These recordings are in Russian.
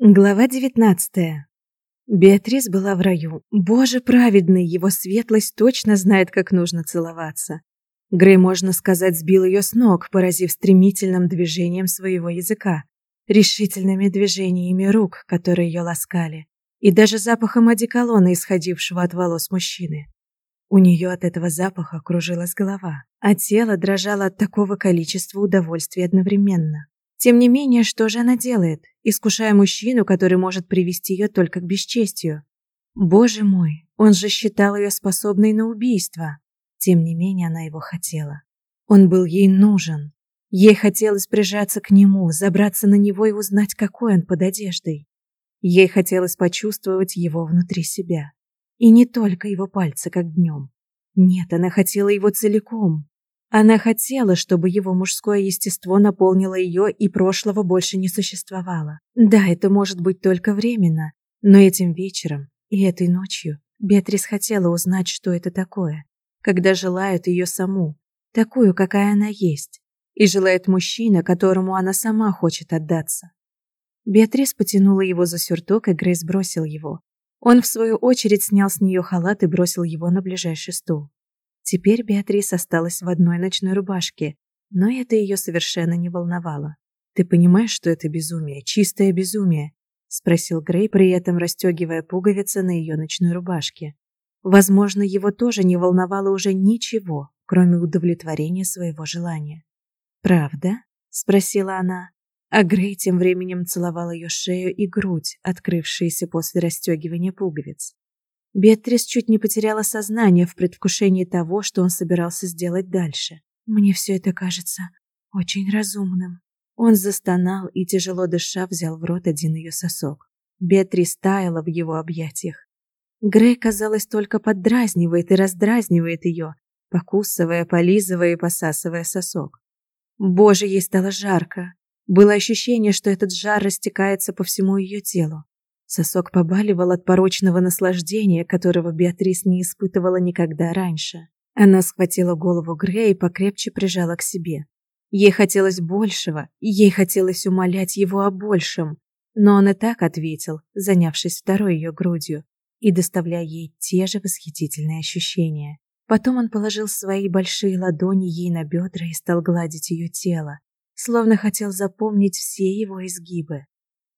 Глава девятнадцатая. Беатрис была в раю. Боже праведный, его светлость точно знает, как нужно целоваться. Грей, можно сказать, сбил ее с ног, поразив стремительным движением своего языка, решительными движениями рук, которые ее ласкали, и даже запахом одеколона, исходившего от волос мужчины. У нее от этого запаха кружилась голова, а тело дрожало от такого количества удовольствия одновременно. Тем не менее, что же она делает, искушая мужчину, который может привести ее только к бесчестию? Боже мой, он же считал ее способной на убийство. Тем не менее, она его хотела. Он был ей нужен. Ей хотелось прижаться к нему, забраться на него и узнать, какой он под одеждой. Ей хотелось почувствовать его внутри себя. И не только его пальцы, как днем. Нет, она хотела его целиком, она хотела, чтобы его мужское естество наполнило ее и прошлого больше не существовало. Да, это может быть только временно, но этим вечером и этой ночью Беатрис хотела узнать, что это такое, когда желают ее саму, такую, какая она есть, и желает мужчина, которому она сама хочет отдаться. Беатрис потянула его за сюртук, и Грейс бросил его. Он, в свою очередь, снял с нее халат и бросил его на ближайший стул. Теперь Беатрис осталась в одной ночной рубашке, но это ее совершенно не волновало. «Ты понимаешь, что это безумие, чистое безумие?» – спросил Грей, при этом расстегивая пуговицы на ее ночной рубашке. Возможно, его тоже не волновало уже ничего, кроме удовлетворения своего желания. «Правда?» – спросила она. А Грей тем временем целовал ее шею и грудь, открывшиеся после расстегивания пуговиц. Беатрис чуть не потеряла сознание в предвкушении того, что он собирался сделать дальше. Мне все это кажется очень разумным. Он застонал и, тяжело дыша, взял в рот один ее сосок. Беатрис таяла в его объятиях. Грей, казалось, только поддразнивает и раздразнивает ее, покусывая, полизывая и посасывая сосок. Боже, ей стало жарко. Было ощущение, что этот жар растекается по всему ее телу. Сосок побаливал от порочного наслаждения, которого Беатрис не испытывала никогда раньше. Она схватила голову Грея и покрепче прижала к себе. Ей хотелось большего, ей хотелось умолять его о большем, но он и так ответил, занявшись второй ее грудью и доставляя ей те же восхитительные ощущения. Потом он положил свои большие ладони ей на бедра и стал гладить ее тело, словно хотел запомнить все его изгибы.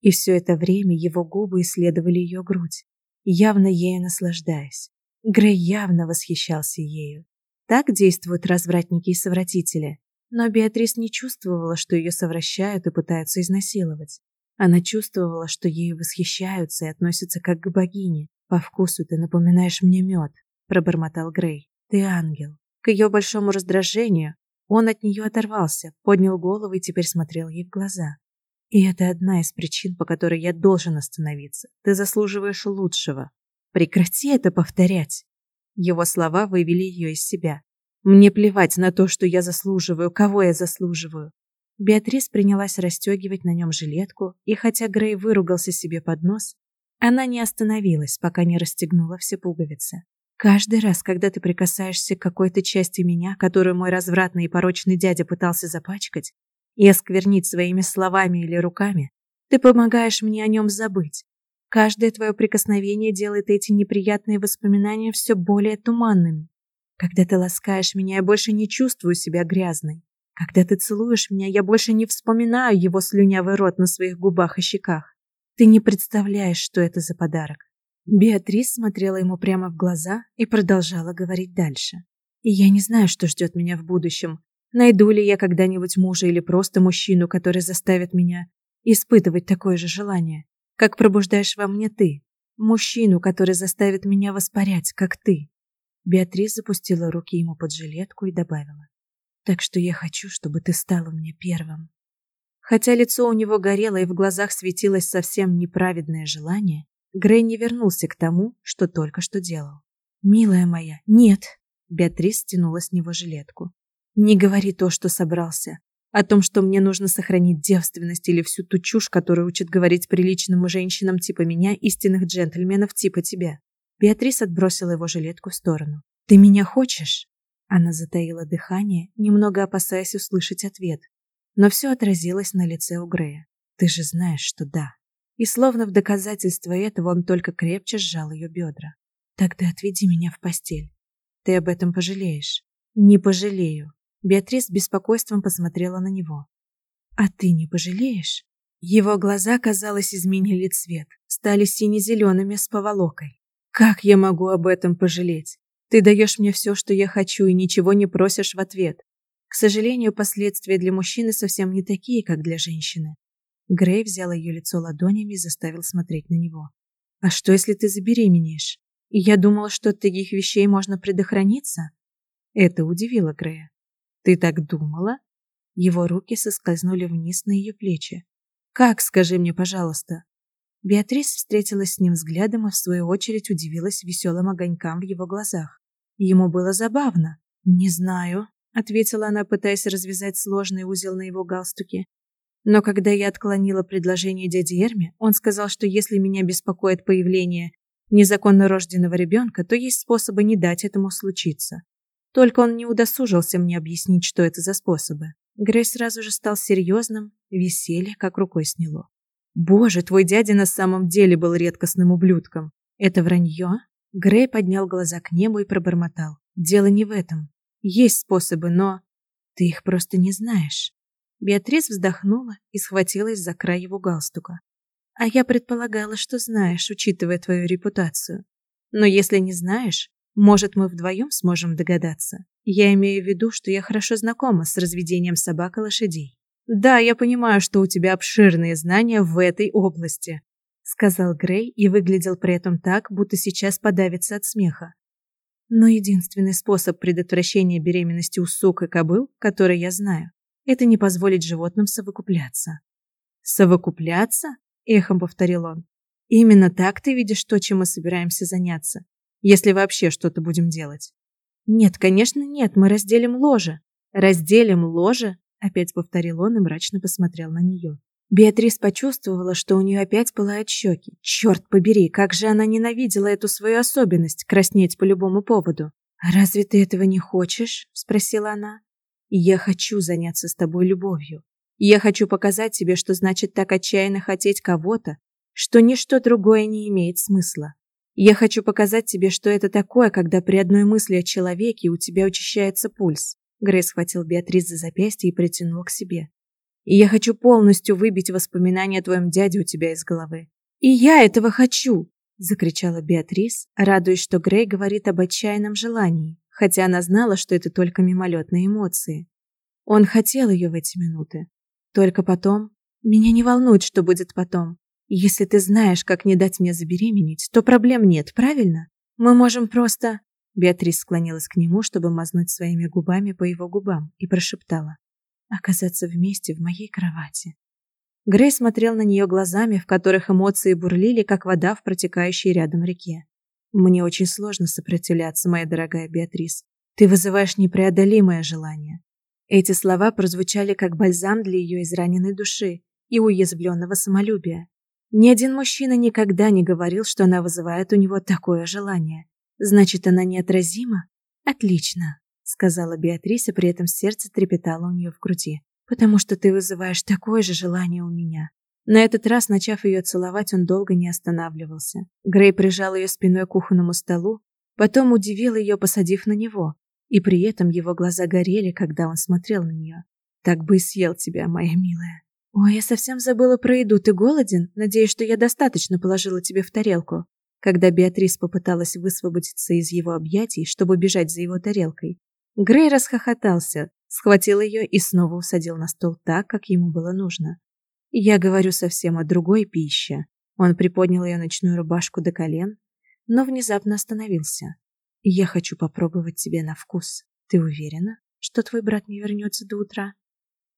И все это время его губы исследовали ее грудь, явно ею наслаждаясь. Грей явно восхищался ею. Так действуют развратники и совратители. Но Беатрис не чувствовала, что ее совращают и пытаются изнасиловать. Она чувствовала, что ею восхищаются и относятся как к богине. «По вкусу ты напоминаешь мне мед», – пробормотал Грей. «Ты ангел». К ее большому раздражению он от нее оторвался, поднял голову и теперь смотрел ей в глаза. И это одна из причин, по которой я должен остановиться. Ты заслуживаешь лучшего. Прекрати это повторять. Его слова вывели ее из себя. Мне плевать на то, что я заслуживаю, кого я заслуживаю. Беатрис принялась расстегивать на нем жилетку, и хотя Грей выругался себе под нос, она не остановилась, пока не расстегнула все пуговицы. Каждый раз, когда ты прикасаешься к какой-то части меня, которую мой развратный и порочный дядя пытался запачкать, и осквернить своими словами или руками, ты помогаешь мне о нем забыть. Каждое твое прикосновение делает эти неприятные воспоминания все более туманными. Когда ты ласкаешь меня, я больше не чувствую себя грязной. Когда ты целуешь меня, я больше не вспоминаю его слюнявый рот на своих губах и щеках. Ты не представляешь, что это за подарок. Беатрис смотрела ему прямо в глаза и продолжала говорить дальше. И я не знаю, что ждет меня в будущем, Найду ли я когда-нибудь мужа или просто мужчину, который заставит меня испытывать такое же желание, как пробуждаешь во мне ты? Мужчину, который заставит меня воспарять, как ты. Беатрис запустила руки ему под жилетку и добавила: "Так что я хочу, чтобы ты стал у меня первым". Хотя лицо у него горело и в глазах светилось совсем неправедное желание, Грей не вернулся к тому, что только что делал. "Милая моя, нет", Беатрис стянула с него жилетку. Не говори то, что собрался. О том, что мне нужно сохранить девственность или всю ту чушь, которую учат говорить приличным женщинам типа меня, истинных джентльменов типа тебя. Беатрис отбросила его жилетку в сторону. Ты меня хочешь? Она затаила дыхание, немного опасаясь услышать ответ. Но все отразилось на лице у Грея. Ты же знаешь, что да. И словно в доказательство этого он только крепче сжал ее бедра. Тогда отведи меня в постель. Ты об этом пожалеешь. Не пожалею. Беатрис с беспокойством посмотрела на него. А ты не пожалеешь? Его глаза, казалось, изменили цвет, стали сине-зелеными с поволокой. Как я могу об этом пожалеть? Ты даешь мне все, что я хочу, и ничего не просишь в ответ. К сожалению, последствия для мужчины совсем не такие, как для женщины. Грей взял ее лицо ладонями и заставил смотреть на него. А что, если ты забеременеешь? Я думала, что от таких вещей можно предохраниться. Это удивило Грея. Ты так думала? Его руки соскользнули вниз на ее плечи. Как, скажи мне, пожалуйста? Беатрис встретилась с ним взглядом и в свою очередь удивилась веселым огонькам в его глазах. Ему было забавно. Не знаю, ответила она, пытаясь развязать сложный узел на его галстуке. Но когда я отклонила предложение дяди Эрми, он сказал, что если меня беспокоит появление незаконно рожденного ребенка, то есть способы не дать этому случиться. Только он не удосужился мне объяснить, что это за способы. Грей сразу же стал серьезным, веселье как рукой сняло. Боже, твой дядя на самом деле был редкостным ублюдком. Это вранье? Грей поднял глаза к небу и пробормотал. Дело не в этом. Есть способы, но ты их просто не знаешь. Беатрис вздохнула и схватилась за край его галстука. А я предполагала, что знаешь, учитывая твою репутацию. Но если не знаешь, может, мы вдвоем сможем догадаться. Я имею в виду, что я хорошо знакома с разведением собак и лошадей. Да, я понимаю, что у тебя обширные знания в этой области, сказал Грей и выглядел при этом так, будто сейчас подавится от смеха. Но единственный способ предотвращения беременности у сук и кобыл, который я знаю, это не позволить животным совокупляться. Совокупляться? эхом повторил он. Именно так ты видишь то, чем мы собираемся заняться, если вообще что-то будем делать. Нет, конечно, нет, мы разделим ложе. Разделим ложе? опять повторил он и мрачно посмотрел на нее. Беатрис почувствовала, что у нее опять пылают щеки. Черт побери, как же она ненавидела эту свою особенность краснеть по любому поводу. «А разве ты этого не хочешь?» – спросила она. «Я хочу заняться с тобой любовью. Я хочу показать тебе, что значит так отчаянно хотеть кого-то, что ничто другое не имеет смысла. Я хочу показать тебе, что это такое, когда при одной мысли о человеке у тебя учащается пульс». Грей схватил Беатрис за запястье и притянул к себе. И я хочу полностью выбить воспоминания о твоем дяде у тебя из головы. И я этого хочу, закричала Беатрис, радуясь, что Грей говорит об отчаянном желании, хотя она знала, что это только мимолетные эмоции. Он хотел ее в эти минуты. Только потом, меня не волнует, что будет потом. Если ты знаешь, как не дать мне забеременеть, то проблем нет, правильно? Мы можем просто Беатрис склонилась к нему, чтобы мазнуть своими губами по его губам, и прошептала: оказаться вместе в моей кровати. Грей смотрел на нее глазами, в которых эмоции бурлили, как вода в протекающей рядом реке. Мне очень сложно сопротивляться, моя дорогая Беатрис. Ты вызываешь непреодолимое желание. Эти слова прозвучали как бальзам для ее израненной души и уязвленного самолюбия. Ни один мужчина никогда не говорил, что она вызывает у него такое желание. Значит, она неотразима? Отлично сказала Беатриса, при этом сердце трепетало у нее в груди. Потому что ты вызываешь такое же желание у меня. На этот раз, начав ее целовать, он долго не останавливался. Грей прижал ее спиной к кухонному столу, потом удивил ее, посадив на него, и при этом его глаза горели, когда он смотрел на нее. Так бы и съел тебя, моя милая. Ой, я совсем забыла про еду. Ты голоден? Надеюсь, что я достаточно положила тебе в тарелку. Когда Беатрис попыталась высвободиться из его объятий, чтобы бежать за его тарелкой, Грей расхохотался, схватил ее и снова усадил на стол так, как ему было нужно. Я говорю совсем о другой пище. Он приподнял ее ночную рубашку до колен, но внезапно остановился. Я хочу попробовать тебя на вкус. Ты уверена, что твой брат не вернется до утра?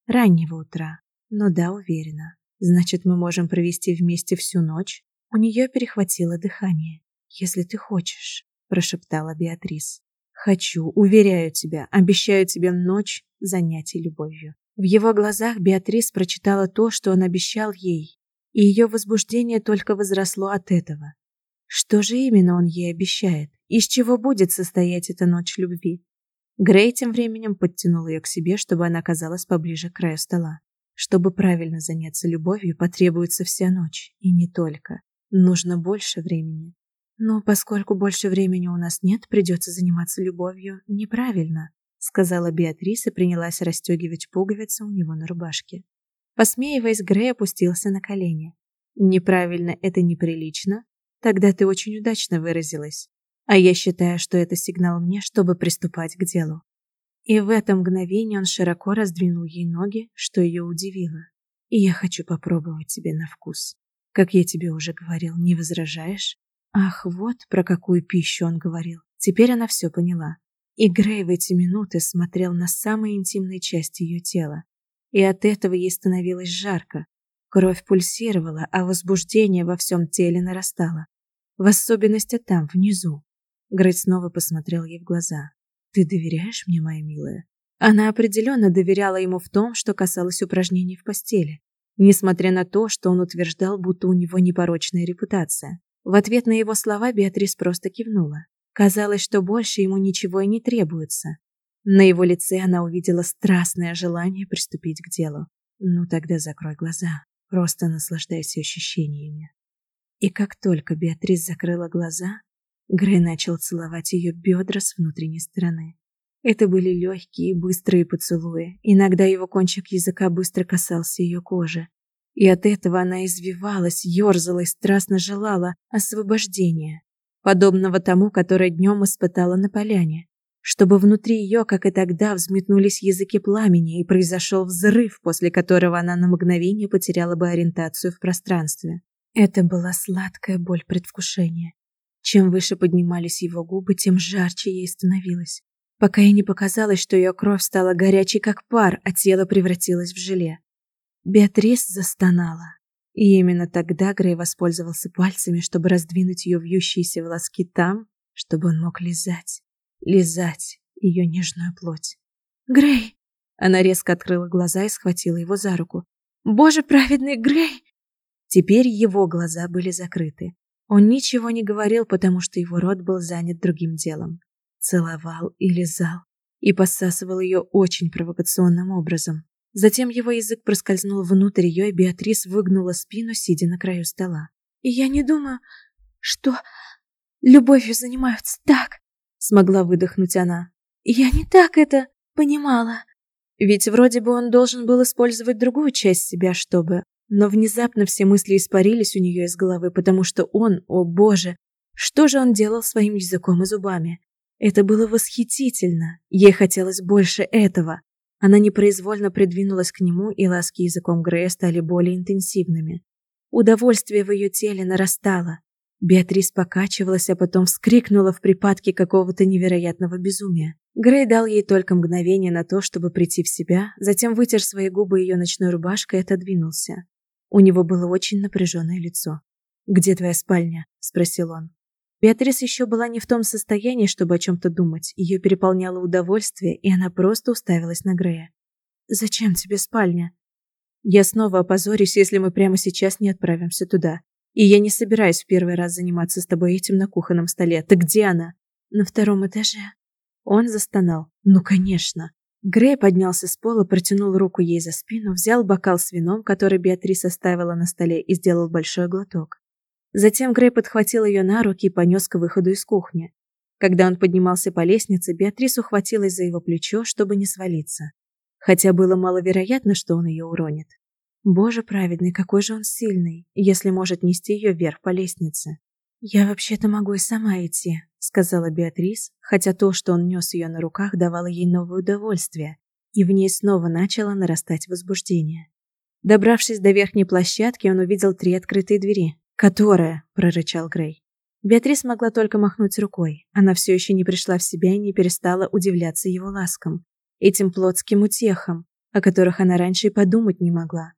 Раннего утра. Но да, уверена. Значит, мы можем провести вместе всю ночь. У нее перехватило дыхание. Если ты хочешь, прошептала Беатрис. Хочу, уверяю тебя, обещаю тебе ночь занятий любовью. В его глазах Беатрис прочитала то, что он обещал ей, и ее возбуждение только возросло от этого. Что же именно он ей обещает? Из чего будет состоять эта ночь любви? Грей тем временем подтянул ее к себе, чтобы она оказалась поближе к краю стола. Чтобы правильно заняться любовью, потребуется вся ночь, и не только. Нужно больше времени. Но поскольку больше времени у нас нет, придется заниматься любовью неправильно, сказала Беатрис и принялась расстегивать пуговицы у него на рубашке. Посмеиваясь, Грей опустился на колени. Неправильно это неприлично? Тогда ты очень удачно выразилась. А я считаю, что это сигнал мне, чтобы приступать к делу. И в это мгновение он широко раздвинул ей ноги, что ее удивило. И я хочу попробовать тебе на вкус. Как я тебе уже говорил, не возражаешь? Ах, вот про какую пищу он говорил. Теперь она все поняла. И Грей в эти минуты смотрел на самые интимные части ее тела. И от этого ей становилось жарко. Кровь пульсировала, а возбуждение во всем теле нарастало. В особенности там, внизу. Грей снова посмотрел ей в глаза. «Ты доверяешь мне, моя милая?» Она определенно доверяла ему в том, что касалось упражнений в постели, несмотря на то, что он утверждал, будто у него непорочная репутация. В ответ на его слова Беатрис просто кивнула. Казалось, что больше ему ничего и не требуется. На его лице она увидела страстное желание приступить к делу. Ну тогда закрой глаза, просто наслаждайся ощущениями. И как только Беатрис закрыла глаза, Грей начал целовать ее бедра с внутренней стороны. Это были легкие быстрые поцелуи. Иногда его кончик языка быстро касался ее кожи. И от этого она извивалась, ерзала и страстно желала освобождения, подобного тому, которое днем испытала на поляне, чтобы внутри ее, как и тогда, взметнулись языки пламени и произошел взрыв, после которого она на мгновение потеряла бы ориентацию в пространстве. Это была сладкая боль предвкушения. Чем выше поднимались его губы, тем жарче ей становилось, пока ей не показалось, что ее кровь стала горячей, как пар, а тело превратилось в желе. Беатрис застонала. И именно тогда Грей воспользовался пальцами, чтобы раздвинуть ее вьющиеся волоски там, чтобы он мог лизать, лизать ее нежную плоть. «Грей!» Она резко открыла глаза и схватила его за руку. «Боже праведный Грей!» Теперь его глаза были закрыты. Он ничего не говорил, потому что его рот был занят другим делом. Целовал и лизал, и посасывал ее очень провокационным образом. Затем его язык проскользнул внутрь ее, и Беатрис выгнула спину, сидя на краю стола. «И я не думаю, что любовью занимаются так», — смогла выдохнуть она. «Я не так это понимала». Ведь вроде бы он должен был использовать другую часть себя, чтобы... Но внезапно все мысли испарились у нее из головы, потому что он, о боже, что же он делал своим языком и зубами? Это было восхитительно. Ей хотелось больше этого. Она непроизвольно придвинулась к нему, и ласки языком Грея стали более интенсивными. Удовольствие в ее теле нарастало. Беатрис покачивалась, а потом вскрикнула в припадке какого-то невероятного безумия. Грей дал ей только мгновение на то, чтобы прийти в себя, затем вытер свои губы ее ночной рубашкой и отодвинулся. У него было очень напряженное лицо. «Где твоя спальня?» – спросил он. Беатрис еще была не в том состоянии, чтобы о чем-то думать. Ее переполняло удовольствие, и она просто уставилась на Грея. «Зачем тебе спальня?» «Я снова опозорюсь, если мы прямо сейчас не отправимся туда. И я не собираюсь в первый раз заниматься с тобой этим на кухонном столе. Так где она?» «На втором этаже». Он застонал. «Ну, конечно». Грей поднялся с пола, протянул руку ей за спину, взял бокал с вином, который Беатрис оставила на столе, и сделал большой глоток. Затем Грей подхватил ее на руки и понес к выходу из кухни. Когда он поднимался по лестнице, Беатрис ухватилась за его плечо, чтобы не свалиться. Хотя было маловероятно, что он ее уронит. Боже праведный, какой же он сильный, если может нести ее вверх по лестнице. «Я вообще-то могу и сама идти», — сказала Беатрис, хотя то, что он нес ее на руках, давало ей новое удовольствие, и в ней снова начало нарастать возбуждение. Добравшись до верхней площадки, он увидел три открытые двери. «Которая?» – прорычал Грей. Беатрис могла только махнуть рукой. Она все еще не пришла в себя и не перестала удивляться его ласкам, этим плотским утехам, о которых она раньше и подумать не могла.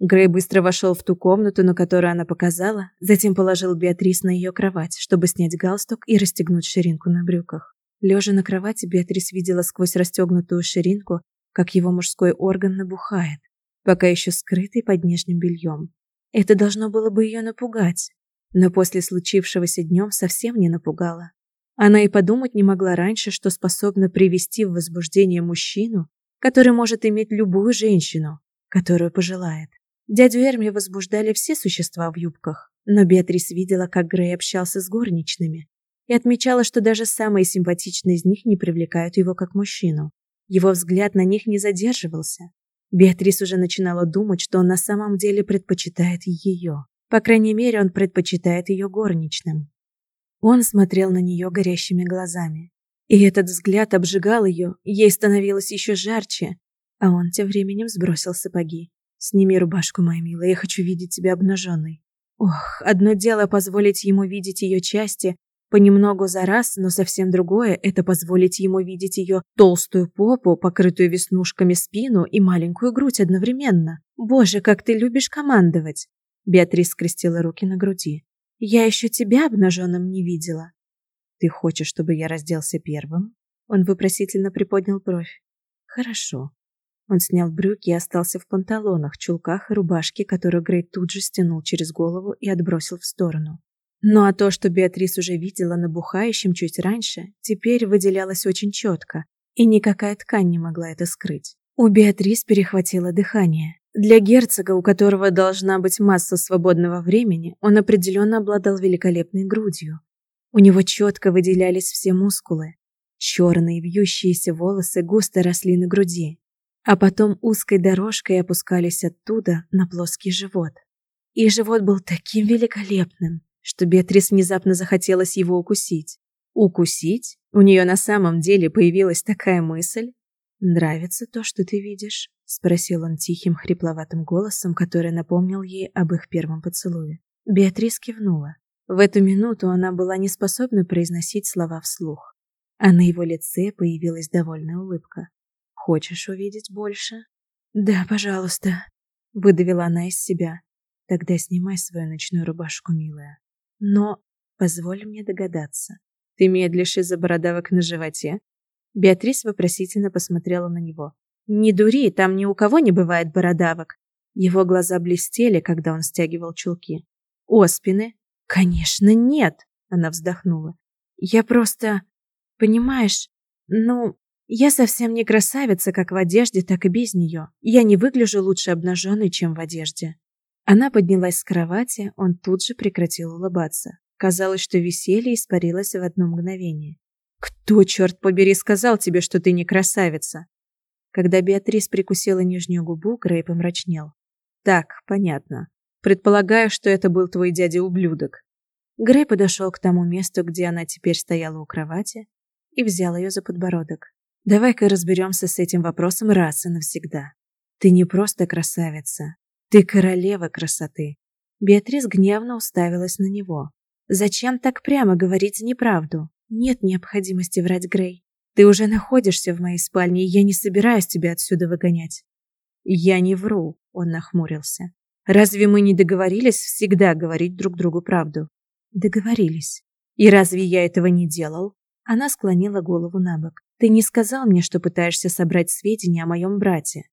Грей быстро вошел в ту комнату, на которую она показала, затем положил Беатрис на ее кровать, чтобы снять галстук и расстегнуть ширинку на брюках. Лежа на кровати, Беатрис видела сквозь расстегнутую ширинку, как его мужской орган набухает, пока еще скрытый под нижним бельем. Это должно было бы ее напугать, но после случившегося днем совсем не напугало. Она и подумать не могла раньше, что способна привести в возбуждение мужчину, который может иметь любую женщину, которую пожелает. Дядю Эрми возбуждали все существа в юбках, но Беатрис видела, как Грей общался с горничными, и отмечала, что даже самые симпатичные из них не привлекают его как мужчину. Его взгляд на них не задерживался. Беатрис уже начинала думать, что он на самом деле предпочитает ее. По крайней мере, он предпочитает ее горничным. Он смотрел на нее горящими глазами. И этот взгляд обжигал ее, ей становилось еще жарче, а он тем временем сбросил сапоги. «Сними рубашку, моя милая, я хочу видеть тебя обнаженной». Ох, одно дело позволить ему видеть ее части, понемногу за раз, но совсем другое – это позволить ему видеть ее толстую попу, покрытую веснушками спину и маленькую грудь одновременно. Боже, как ты любишь командовать! Беатрис скрестила руки на груди. Я еще тебя обнаженным не видела. Ты хочешь, чтобы я разделся первым? Он вопросительно приподнял бровь. Хорошо. Он снял брюки и остался в панталонах, чулках и рубашке, которую Грей тут же стянул через голову и отбросил в сторону. Ну а то, что Беатрис уже видела набухающим чуть раньше, теперь выделялось очень четко, и никакая ткань не могла это скрыть. У Беатрис перехватило дыхание. Для герцога, у которого должна быть масса свободного времени, он определенно обладал великолепной грудью. У него четко выделялись все мускулы. Черные вьющиеся волосы густо росли на груди, а потом узкой дорожкой опускались оттуда на плоский живот. И живот был таким великолепным, что Беатрис внезапно захотелось его укусить. Укусить? У нее на самом деле появилась такая мысль? «Нравится то, что ты видишь?» — спросил он тихим, хрипловатым голосом, который напомнил ей об их первом поцелуе. Беатрис кивнула. В эту минуту она была не способна произносить слова вслух, а на его лице появилась довольная улыбка. «Хочешь увидеть больше?» «Да, пожалуйста», — выдавила она из себя. «Тогда снимай свою ночную рубашку, милая. Но позволь мне догадаться. Ты медлишь из-за бородавок на животе?» Беатрис вопросительно посмотрела на него. «Не дури, там ни у кого не бывает бородавок». Его глаза блестели, когда он стягивал чулки. «Оспины?» «Конечно, нет!» Она вздохнула. «Я просто... Понимаешь, ну, я совсем не красавица как в одежде, так и без нее. Я не выгляжу лучше обнаженной, чем в одежде». Она поднялась с кровати, он тут же прекратил улыбаться. Казалось, что веселье испарилось в одно мгновение. «Кто, черт побери, сказал тебе, что ты не красавица?» Когда Беатрис прикусила нижнюю губу, Грей помрачнел. «Так, понятно. Предполагаю, что это был твой дядя-ублюдок». Грей подошел к тому месту, где она теперь стояла у кровати, и взял ее за подбородок. «Давай-ка разберемся с этим вопросом раз и навсегда. Ты не просто красавица, ты королева красоты. Беатрис гневно уставилась на него. Зачем так прямо говорить неправду? Нет необходимости врать, Грей. Ты уже находишься в моей спальне, и я не собираюсь тебя отсюда выгонять. Я не вру, он нахмурился. Разве мы не договорились всегда говорить друг другу правду? Договорились. И разве я этого не делал? Она склонила голову набок. Ты не сказал мне, что пытаешься собрать сведения о моем брате.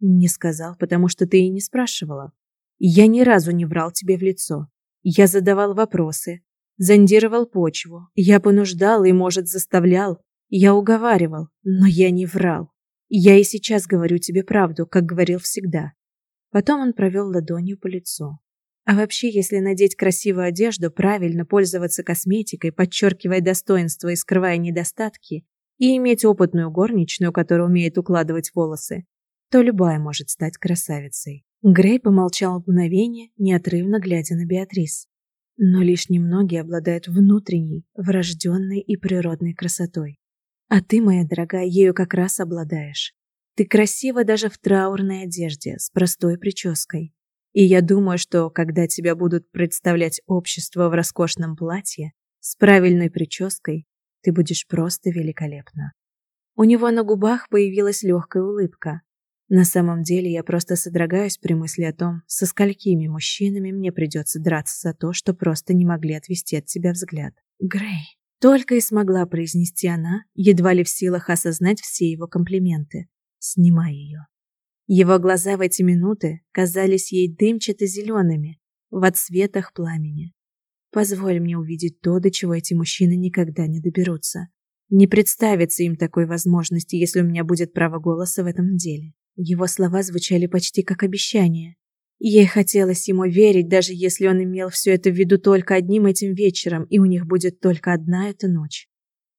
Не сказал, потому что ты и не спрашивала. Я ни разу не врал тебе в лицо. Я задавал вопросы, зондировал почву. Я понуждал и, может, заставлял. Я уговаривал, но я не врал. Я и сейчас говорю тебе правду, как говорил всегда. Потом он провел ладонью по лицу. А вообще, если надеть красивую одежду, правильно пользоваться косметикой, подчеркивая достоинства и скрывая недостатки, и иметь опытную горничную, которая умеет укладывать волосы, то любая может стать красавицей. Грей помолчал мгновение, неотрывно глядя на Беатрис. Но лишь немногие обладают внутренней, врожденной и природной красотой. А ты, моя дорогая, ею как раз обладаешь. Ты красива даже в траурной одежде, с простой прической. И я думаю, что когда тебя будут представлять общество в роскошном платье, с правильной прической, ты будешь просто великолепна. У него на губах появилась легкая улыбка, на самом деле я просто содрогаюсь при мысли о том, со сколькими мужчинами мне придется драться за то, что просто не могли отвести от тебя взгляд. Грей. Только и смогла произнести она, едва ли в силах осознать все его комплименты. Снимай ее. Его глаза в эти минуты казались ей дымчато-зелеными, в отсветах пламени. Позволь мне увидеть то, до чего эти мужчины никогда не доберутся. Не представится им такой возможности, если у меня будет право голоса в этом деле. Его слова звучали почти как обещание. Ей хотелось ему верить, даже если он имел все это в виду только одним этим вечером, и у них будет только одна эта ночь.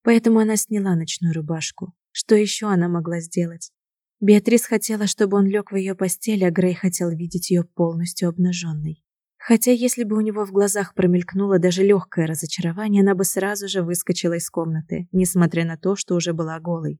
Поэтому она сняла ночную рубашку. Что еще она могла сделать? Беатрис хотела, чтобы он лег в ее постель, а Грей хотел видеть ее полностью обнаженной. Хотя если бы у него в глазах промелькнуло даже легкое разочарование, она бы сразу же выскочила из комнаты, несмотря на то, что уже была голой.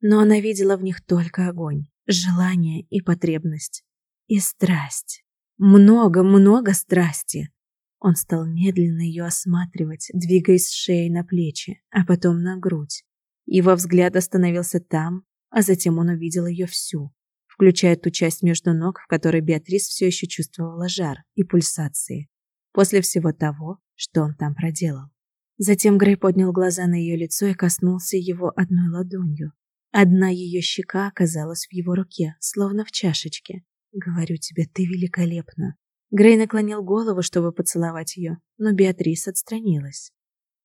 Но она видела в них только огонь, желание и потребность. И страсть. Много-много страсти. Он стал медленно ее осматривать, двигаясь с шеи на плечи, а потом на грудь. Его взгляд остановился там, а затем он увидел ее всю, включая ту часть между ног, в которой Беатрис все еще чувствовала жар и пульсации, после всего того, что он там проделал. Затем Грей поднял глаза на ее лицо и коснулся его одной ладонью. Одна ее щека оказалась в его руке, словно в чашечке. «Говорю тебе, ты великолепна». Грей наклонил голову, чтобы поцеловать ее, но Беатрис отстранилась.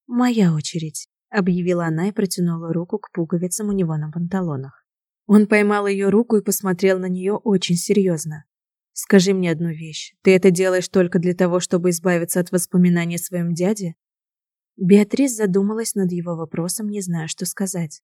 «Моя очередь», — объявила она и протянула руку к пуговицам у него на панталонах. Он поймал ее руку и посмотрел на нее очень серьезно. «Скажи мне одну вещь. Ты это делаешь только для того, чтобы избавиться от воспоминаний о своем дяде?» Беатрис задумалась над его вопросом, не зная, что сказать.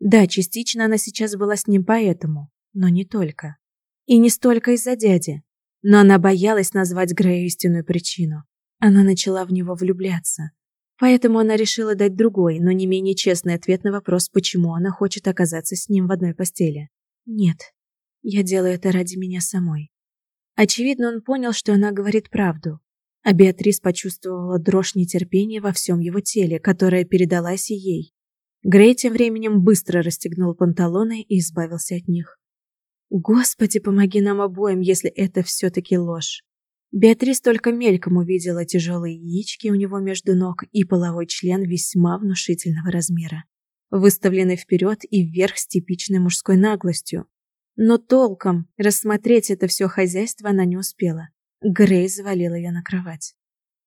Да, частично она сейчас была с ним поэтому, но не только. И не столько из-за дяди. Но она боялась назвать Грею истинную причину. Она начала в него влюбляться. Поэтому она решила дать другой, но не менее честный ответ на вопрос, почему она хочет оказаться с ним в одной постели. Нет, я делаю это ради меня самой. Очевидно, он понял, что она говорит правду. А Беатрис почувствовала дрожь нетерпения во всем его теле, которая передалась и ей. Грей тем временем быстро расстегнул панталоны и избавился от них. Господи, помоги нам обоим, если это все-таки ложь. Беатрис только мельком увидела тяжелые яички у него между ног и половой член весьма внушительного размера, выставленный вперед и вверх с типичной мужской наглостью. Но толком рассмотреть это все хозяйство она не успела. Грей завалил ее на кровать.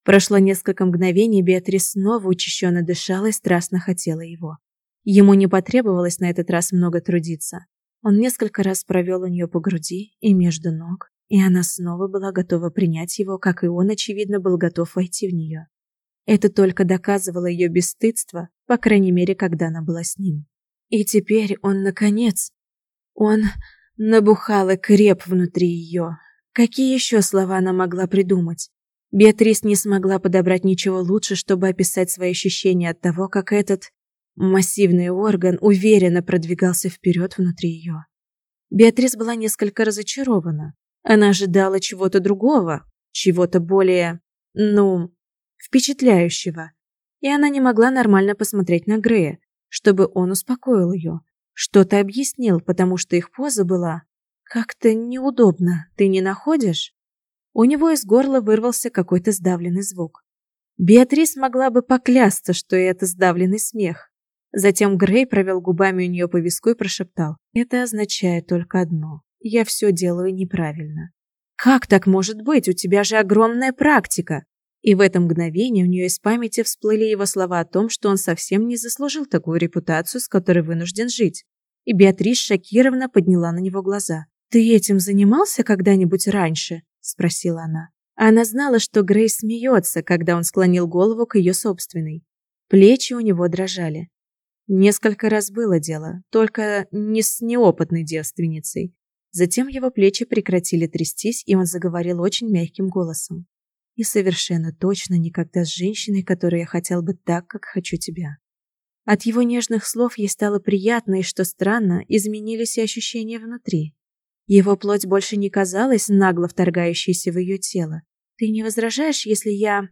Прошло несколько мгновений, Беатрис снова учащенно дышала и страстно хотела его. Ему не потребовалось на этот раз много трудиться. Он несколько раз провел у нее по груди и между ног, и она снова была готова принять его, как и он, очевидно, был готов войти в нее. Это только доказывало ее бесстыдство, по крайней мере, когда она была с ним. И теперь он, наконец, он набухал и креп внутри ее. Какие еще слова она могла придумать? Беатрис не смогла подобрать ничего лучше, чтобы описать свои ощущения от того, как этот массивный орган уверенно продвигался вперед внутри ее. Беатрис была несколько разочарована. Она ожидала чего-то другого, чего-то более, ну, впечатляющего. И она не могла нормально посмотреть на Грея, чтобы он успокоил ее, что-то объяснил, потому что их поза была как-то неудобно. Ты не находишь? У него из горла вырвался какой-то сдавленный звук. Беатрис могла бы поклясться, что это сдавленный смех. Затем Грей провел губами у нее по виску и прошептал: "Это означает только одно я все делаю неправильно. Как так может быть? У тебя же огромная практика. И в это мгновение у нее из памяти всплыли его слова о том, что он совсем не заслужил такую репутацию, с которой вынужден жить. И Беатрис шокированно подняла на него глаза. «Ты этим занимался когда-нибудь раньше?» – спросила она. Она знала, что Грейс смеется, когда он склонил голову к ее собственной. Плечи у него дрожали. Несколько раз было дело, только не с неопытной девственницей. Затем его плечи прекратили трястись, и он заговорил очень мягким голосом. И совершенно точно никогда с женщиной, которой я хотел бы так, как хочу тебя. От его нежных слов ей стало приятно, и что странно, изменились и ощущения внутри. Его плоть больше не казалась нагло вторгающейся в ее тело. Ты не возражаешь, если я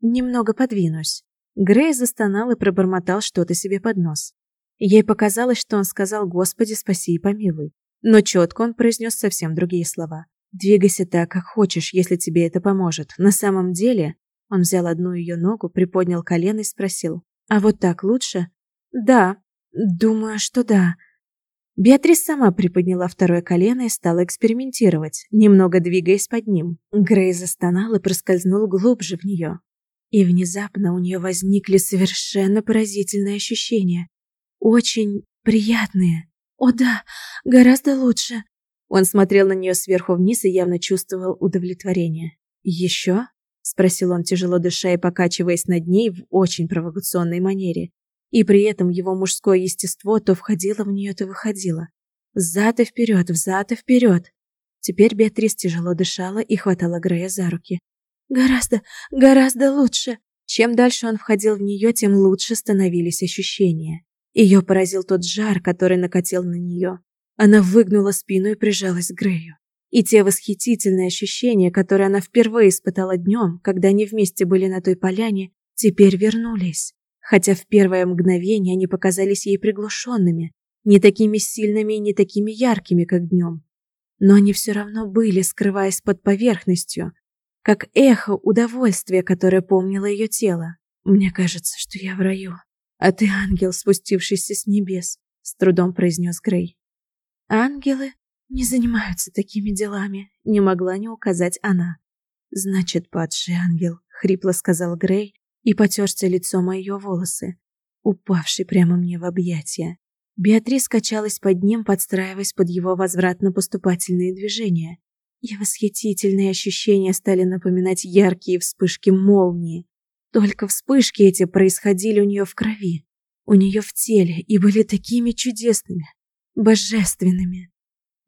немного подвинусь? Грей застонал и пробормотал что-то себе под нос. Ей показалось, что он сказал: "Господи, спаси и помилуй". Но четко он произнес совсем другие слова. «Двигайся так, как хочешь, если тебе это поможет. На самом деле...» Он взял одну ее ногу, приподнял колено и спросил. «А вот так лучше?» «Да. Думаю, что да». Беатрис сама приподняла второе колено и стала экспериментировать, немного двигаясь под ним. Грей застонал и проскользнул глубже в нее. И внезапно у нее возникли совершенно поразительные ощущения. Очень приятные. О да, гораздо лучше. Он смотрел на нее сверху вниз и явно чувствовал удовлетворение. «Еще?» – спросил он, тяжело дыша и покачиваясь над ней в очень провокационной манере. И при этом его мужское естество то входило в нее, то выходило. Взад и вперед, взад и вперед. Теперь Беатрис тяжело дышала и хватала Грея за руки. «Гораздо, гораздо лучше!» Чем дальше он входил в нее, тем лучше становились ощущения. Ее поразил тот жар, который накатил на нее. Она выгнула спину и прижалась к Грею. И те восхитительные ощущения, которые она впервые испытала днем, когда они вместе были на той поляне, теперь вернулись. Хотя в первое мгновение они показались ей приглушенными, не такими сильными и не такими яркими, как днем. Но они все равно были, скрываясь под поверхностью, как эхо удовольствия, которое помнило ее тело. «Мне кажется, что я в раю, а ты ангел, спустившийся с небес», — с трудом произнес Грей. Ангелы не занимаются такими делами, не могла не указать она. Значит, падший ангел, хрипло сказал Грей и потерся лицом о волосы, упавший прямо мне в объятия. Беатрис качалась под ним, подстраиваясь под его возвратно-поступательные движения. И восхитительные ощущения стали напоминать яркие вспышки молнии. Только вспышки эти происходили у нее в крови, у нее в теле и были такими чудесными, божественными.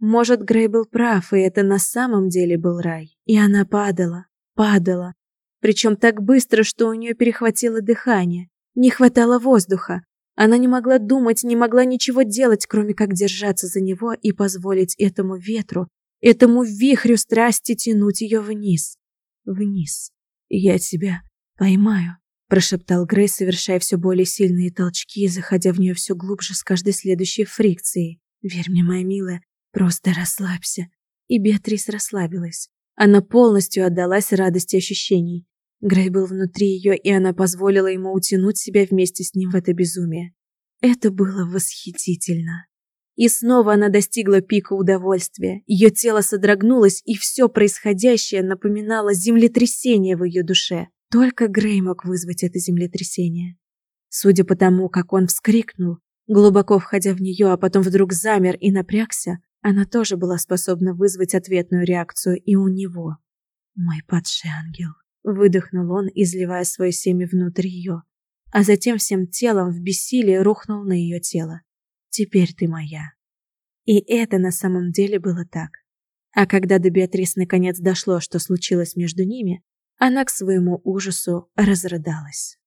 Может, Грей был прав, и это на самом деле был рай. И она падала, падала. Причем так быстро, что у нее перехватило дыхание. Не хватало воздуха. Она не могла думать, не могла ничего делать, кроме как держаться за него и позволить этому ветру, этому вихрю страсти тянуть ее вниз. Вниз. «Я тебя поймаю», – прошептал Грей, совершая все более сильные толчки, заходя в нее все глубже с каждой следующей фрикцией. Верь мне, моя милая, просто расслабься. И Беатрис расслабилась. Она полностью отдалась радости ощущений. Грей был внутри ее, и она позволила ему утянуть себя вместе с ним в это безумие. Это было восхитительно. И снова она достигла пика удовольствия. Ее тело содрогнулось, и все происходящее напоминало землетрясение в ее душе. Только Грей мог вызвать это землетрясение. Судя по тому, как он вскрикнул, Глубоко входя в нее, а потом вдруг замер и напрягся, она тоже была способна вызвать ответную реакцию и у него. «Мой падший ангел», — выдохнул он, изливая свое семя внутрь ее, а затем всем телом в бессилии рухнул на ее тело. «Теперь ты моя». И это на самом деле было так. А когда до Беатрис наконец дошло, что случилось между ними, она к своему ужасу разрыдалась.